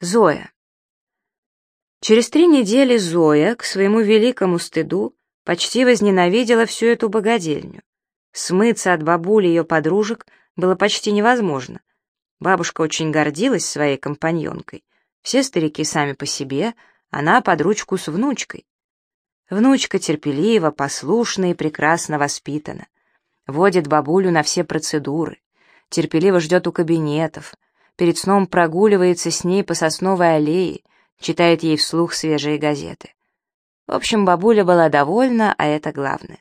Зоя. Через три недели Зоя, к своему великому стыду, почти возненавидела всю эту богадельню. Смыться от бабули ее подружек было почти невозможно. Бабушка очень гордилась своей компаньонкой. Все старики сами по себе, она под ручку с внучкой. Внучка терпелива, послушна и прекрасно воспитана. Водит бабулю на все процедуры. Терпеливо ждет у кабинетов — перед сном прогуливается с ней по сосновой аллее, читает ей вслух свежие газеты. В общем, бабуля была довольна, а это главное.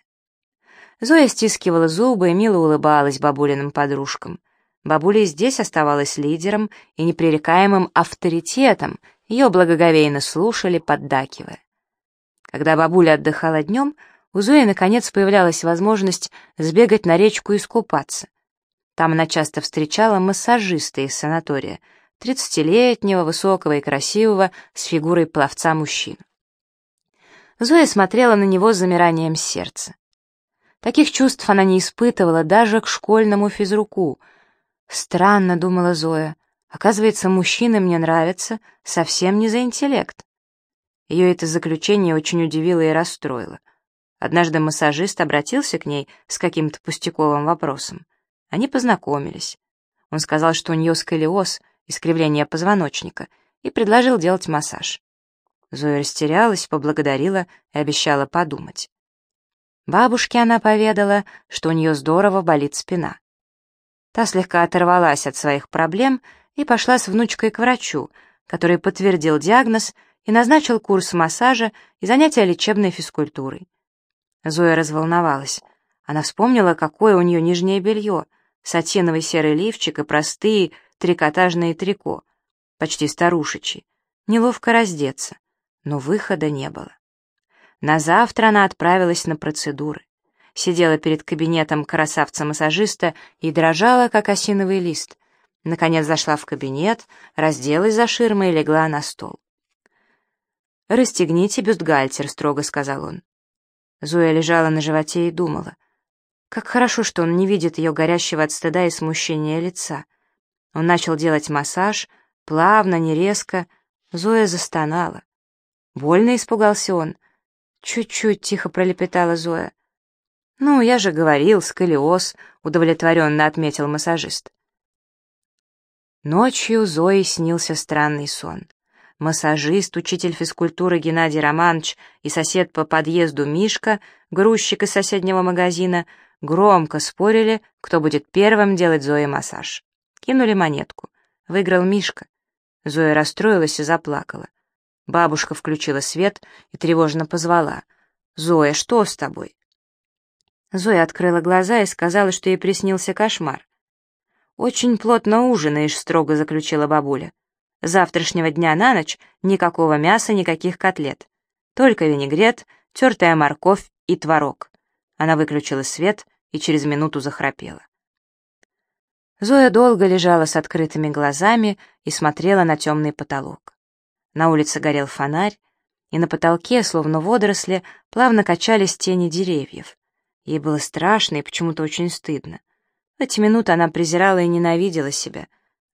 Зоя стискивала зубы и мило улыбалась бабулиным подружкам. Бабуля здесь оставалась лидером и непререкаемым авторитетом, ее благоговейно слушали, поддакивая. Когда бабуля отдыхала днем, у Зои наконец появлялась возможность сбегать на речку и искупаться. Там она часто встречала массажиста из санатория, тридцатилетнего, высокого и красивого, с фигурой пловца мужчину. Зоя смотрела на него с замиранием сердца. Таких чувств она не испытывала даже к школьному физруку. Странно, думала Зоя, оказывается, мужчины мне нравятся совсем не за интеллект. Ее это заключение очень удивило и расстроило. Однажды массажист обратился к ней с каким-то пустяковым вопросом. Они познакомились. Он сказал, что у нее сколиоз, искривление позвоночника, и предложил делать массаж. Зоя растерялась, поблагодарила и обещала подумать. Бабушке она поведала, что у нее здорово болит спина. Та слегка оторвалась от своих проблем и пошла с внучкой к врачу, который подтвердил диагноз и назначил курс массажа и занятия лечебной физкультурой. Зоя разволновалась. Она вспомнила, какое у нее нижнее белье — сатиновый серый лифчик и простые трикотажные трико, почти старушечьи. Неловко раздеться, но выхода не было. На завтра она отправилась на процедуры. Сидела перед кабинетом красавца-массажиста и дрожала, как осиновый лист. Наконец зашла в кабинет, разделась за ширмой и легла на стол. «Расстегните бюстгальтер», — строго сказал он. Зоя лежала на животе и думала — как хорошо, что он не видит ее горящего от стыда и смущения лица. Он начал делать массаж, плавно, не резко. Зоя застонала. Больно испугался он. «Чуть-чуть», — тихо пролепетала Зоя. «Ну, я же говорил, сколиоз», — удовлетворенно отметил массажист. Ночью Зое снился странный сон. Массажист, учитель физкультуры Геннадий Романович и сосед по подъезду Мишка, грузчик из соседнего магазина, Громко спорили, кто будет первым делать Зое массаж. Кинули монетку. Выиграл Мишка. Зоя расстроилась и заплакала. Бабушка включила свет и тревожно позвала. «Зоя, что с тобой?» Зоя открыла глаза и сказала, что ей приснился кошмар. «Очень плотно ужинаешь», — строго заключила бабуля. «Завтрашнего дня на ночь никакого мяса, никаких котлет. Только винегрет, тертая морковь и творог. Она выключила свет и через минуту захрапела. Зоя долго лежала с открытыми глазами и смотрела на темный потолок. На улице горел фонарь, и на потолке, словно водоросли, плавно качались тени деревьев. Ей было страшно и почему-то очень стыдно. В эти минуты она презирала и ненавидела себя.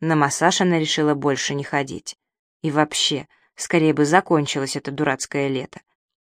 На массаж она решила больше не ходить. И вообще, скорее бы закончилось это дурацкое лето.